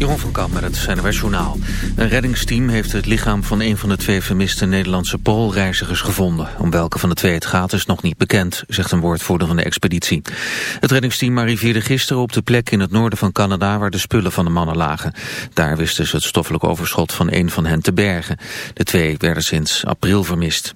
Jeroen van Kamp met het NWS Journaal. Een reddingsteam heeft het lichaam van een van de twee vermiste Nederlandse Poolreizigers gevonden. Om welke van de twee het gaat is nog niet bekend, zegt een woordvoerder van de expeditie. Het reddingsteam arriveerde gisteren op de plek in het noorden van Canada waar de spullen van de mannen lagen. Daar wisten ze het stoffelijk overschot van een van hen te bergen. De twee werden sinds april vermist.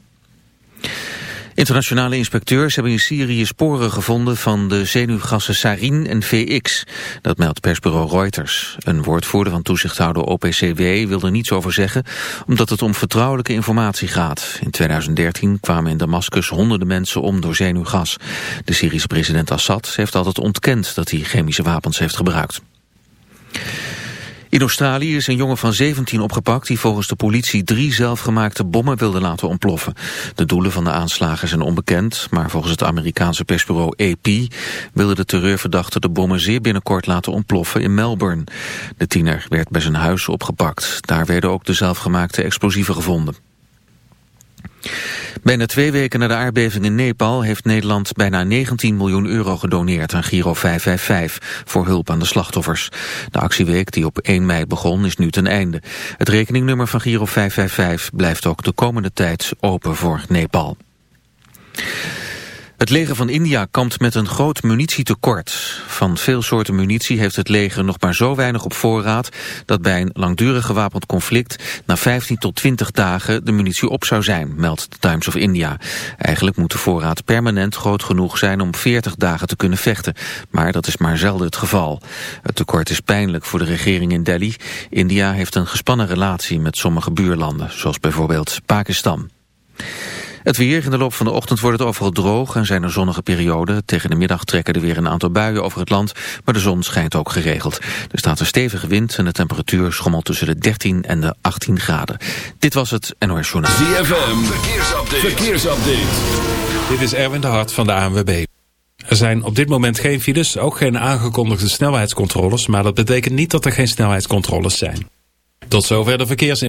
Internationale inspecteurs hebben in Syrië sporen gevonden van de zenuwgassen sarin en VX. Dat meldt persbureau Reuters. Een woordvoerder van toezichthouder OPCW wil er niets over zeggen, omdat het om vertrouwelijke informatie gaat. In 2013 kwamen in Damascus honderden mensen om door zenuwgas. De Syrische president Assad heeft altijd ontkend dat hij chemische wapens heeft gebruikt. In Australië is een jongen van 17 opgepakt die volgens de politie drie zelfgemaakte bommen wilde laten ontploffen. De doelen van de aanslagen zijn onbekend, maar volgens het Amerikaanse persbureau AP wilde de terreurverdachte de bommen zeer binnenkort laten ontploffen in Melbourne. De tiener werd bij zijn huis opgepakt. Daar werden ook de zelfgemaakte explosieven gevonden. Bijna twee weken na de aardbeving in Nepal heeft Nederland bijna 19 miljoen euro gedoneerd aan Giro 555 voor hulp aan de slachtoffers. De actieweek die op 1 mei begon is nu ten einde. Het rekeningnummer van Giro 555 blijft ook de komende tijd open voor Nepal. Het leger van India kampt met een groot munitietekort. Van veel soorten munitie heeft het leger nog maar zo weinig op voorraad... dat bij een langdurig gewapend conflict na 15 tot 20 dagen de munitie op zou zijn, meldt de Times of India. Eigenlijk moet de voorraad permanent groot genoeg zijn om 40 dagen te kunnen vechten. Maar dat is maar zelden het geval. Het tekort is pijnlijk voor de regering in Delhi. India heeft een gespannen relatie met sommige buurlanden, zoals bijvoorbeeld Pakistan. Het weer in de loop van de ochtend wordt het overal droog en zijn er zonnige perioden. Tegen de middag trekken er weer een aantal buien over het land, maar de zon schijnt ook geregeld. Er staat een stevige wind en de temperatuur schommelt tussen de 13 en de 18 graden. Dit was het NOS Journaal. ZFM, verkeersupdate. verkeersupdate. Dit is Erwin de Hart van de ANWB. Er zijn op dit moment geen files, ook geen aangekondigde snelheidscontroles, maar dat betekent niet dat er geen snelheidscontroles zijn. Tot zover de verkeersin.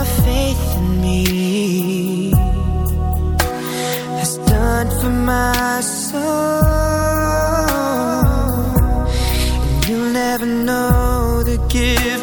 your faith in me has done for my soul. And you'll never know the gift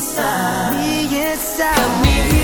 inside. Me inside. Come me inside.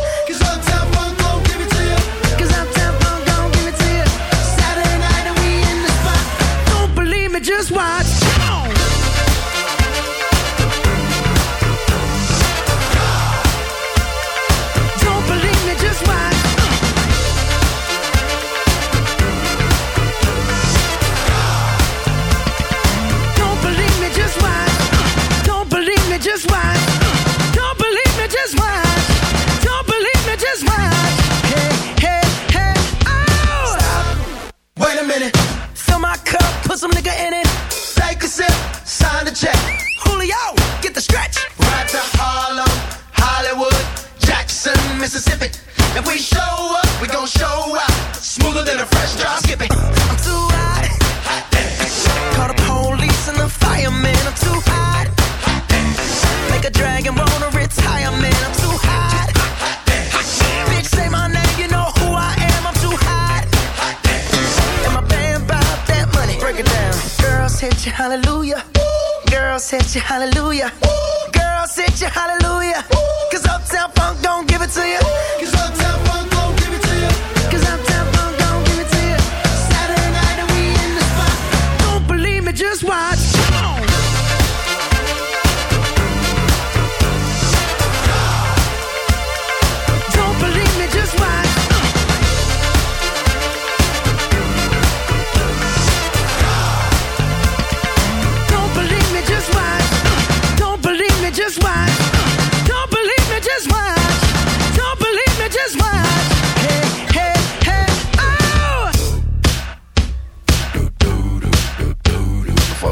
Man. I'm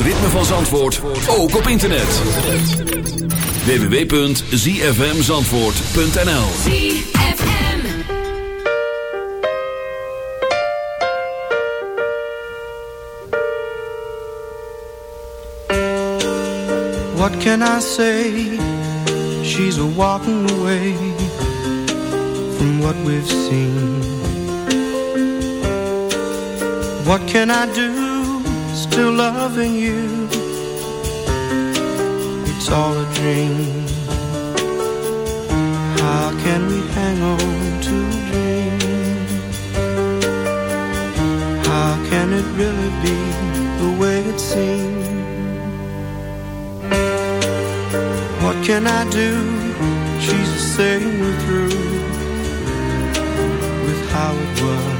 Het ritme van Zandvoort ook op internet. www.zfmzandvoort.nl What can I say? She's a walking away from what we've seen. What can I do? Still loving you. It's all a dream. How can we hang on to a dream? How can it really be the way it seems? What can I do? She's saying we're through With how it was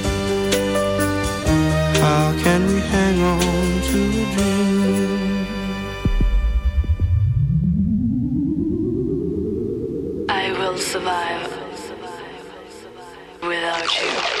I will survive without you.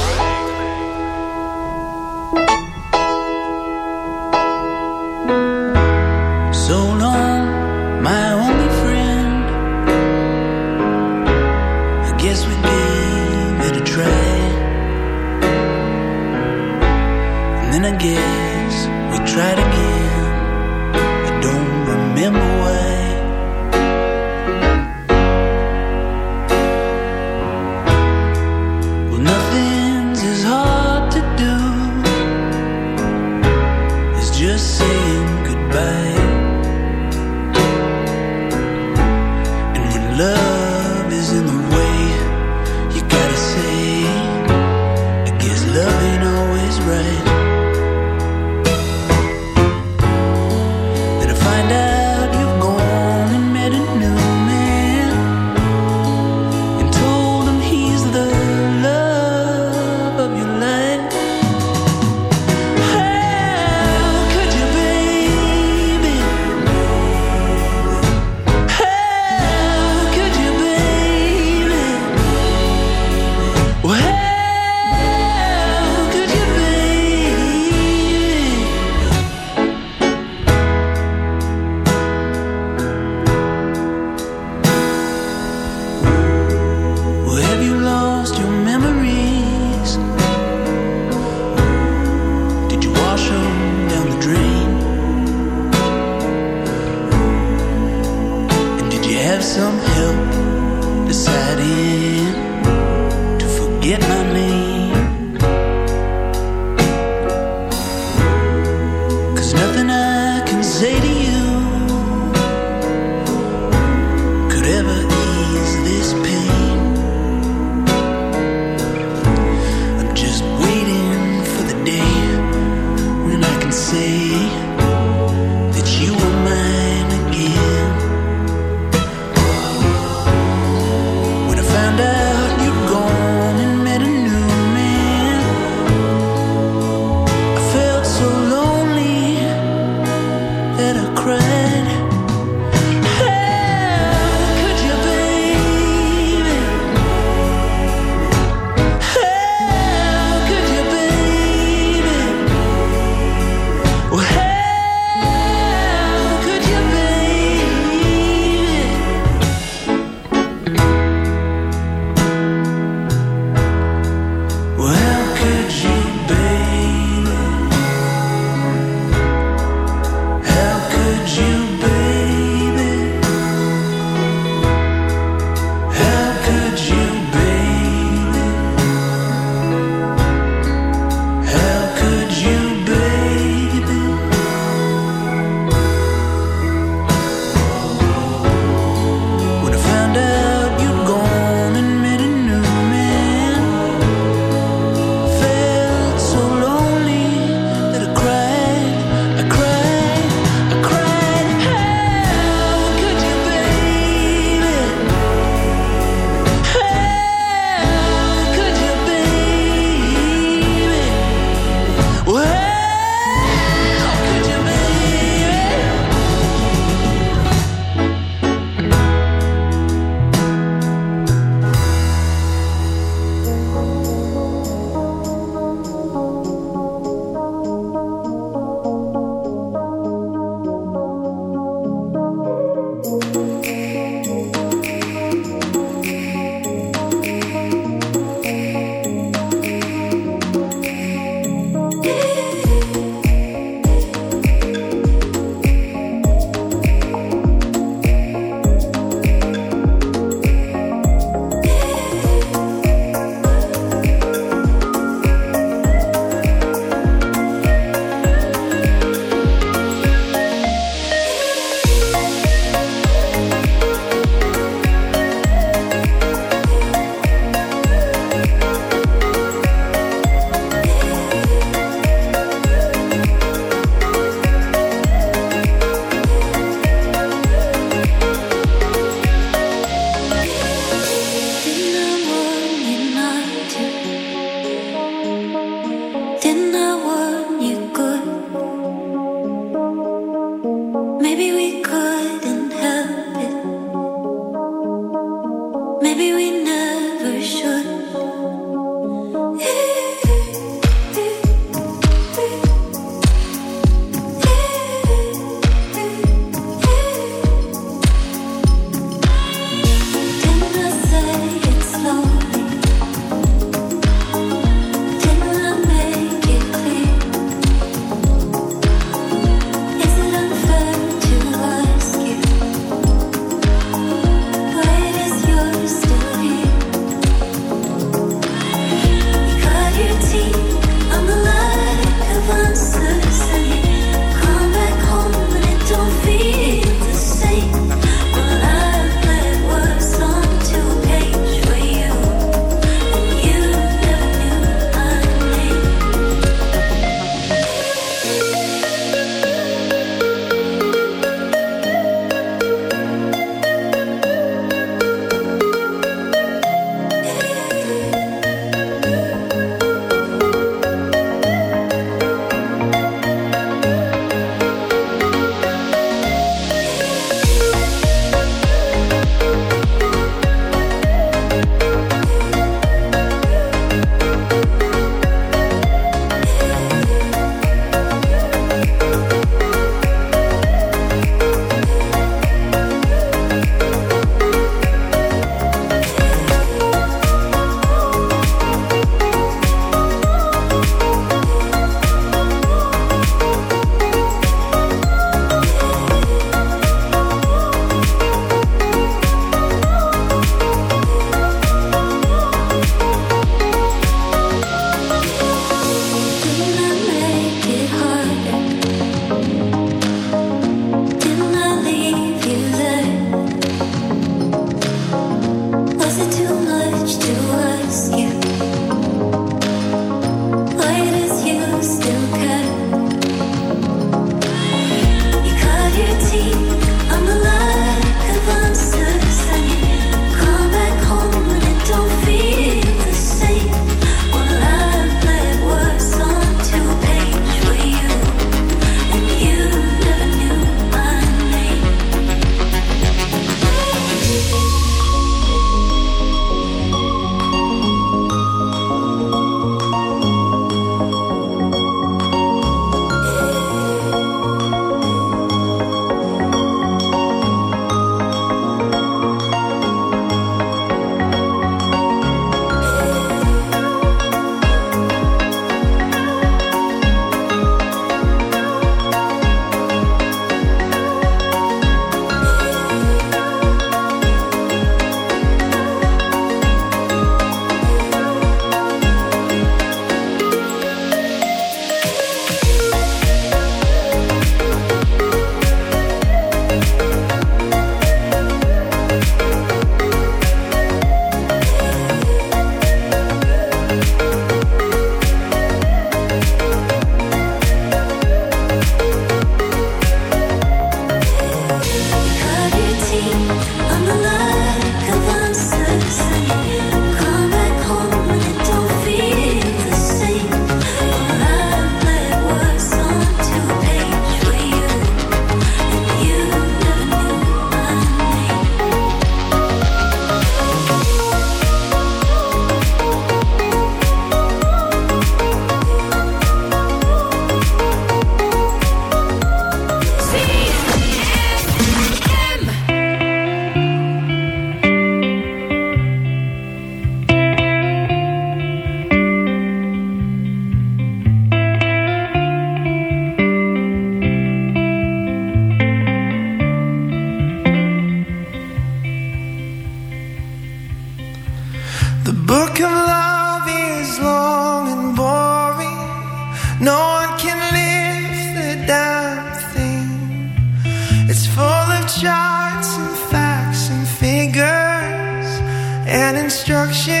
And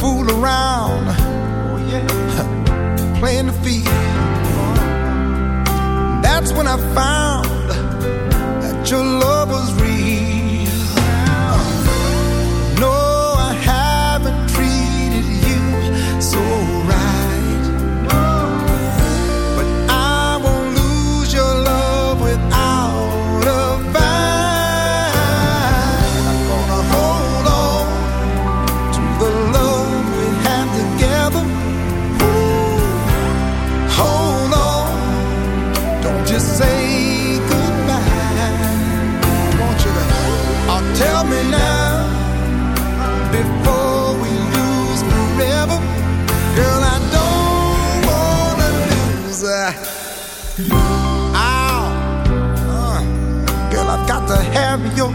fool around, oh, yeah. playing the field. That's when I found that your love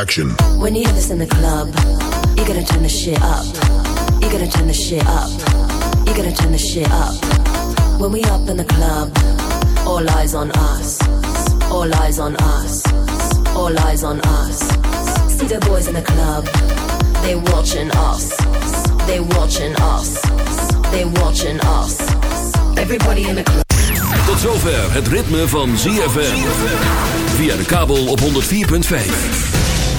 When you hear this in the club, you're gonna turn the shit up. You're gonna turn the shit up. You're gonna turn the shit up. When we up in the club, all eyes on us. All eyes on us. All eyes on us. See the boys in the club. They watching us. They watching us. They watching us. Everybody in the club. Tot zover het ritme van ZFM. Via de kabel op 104.5.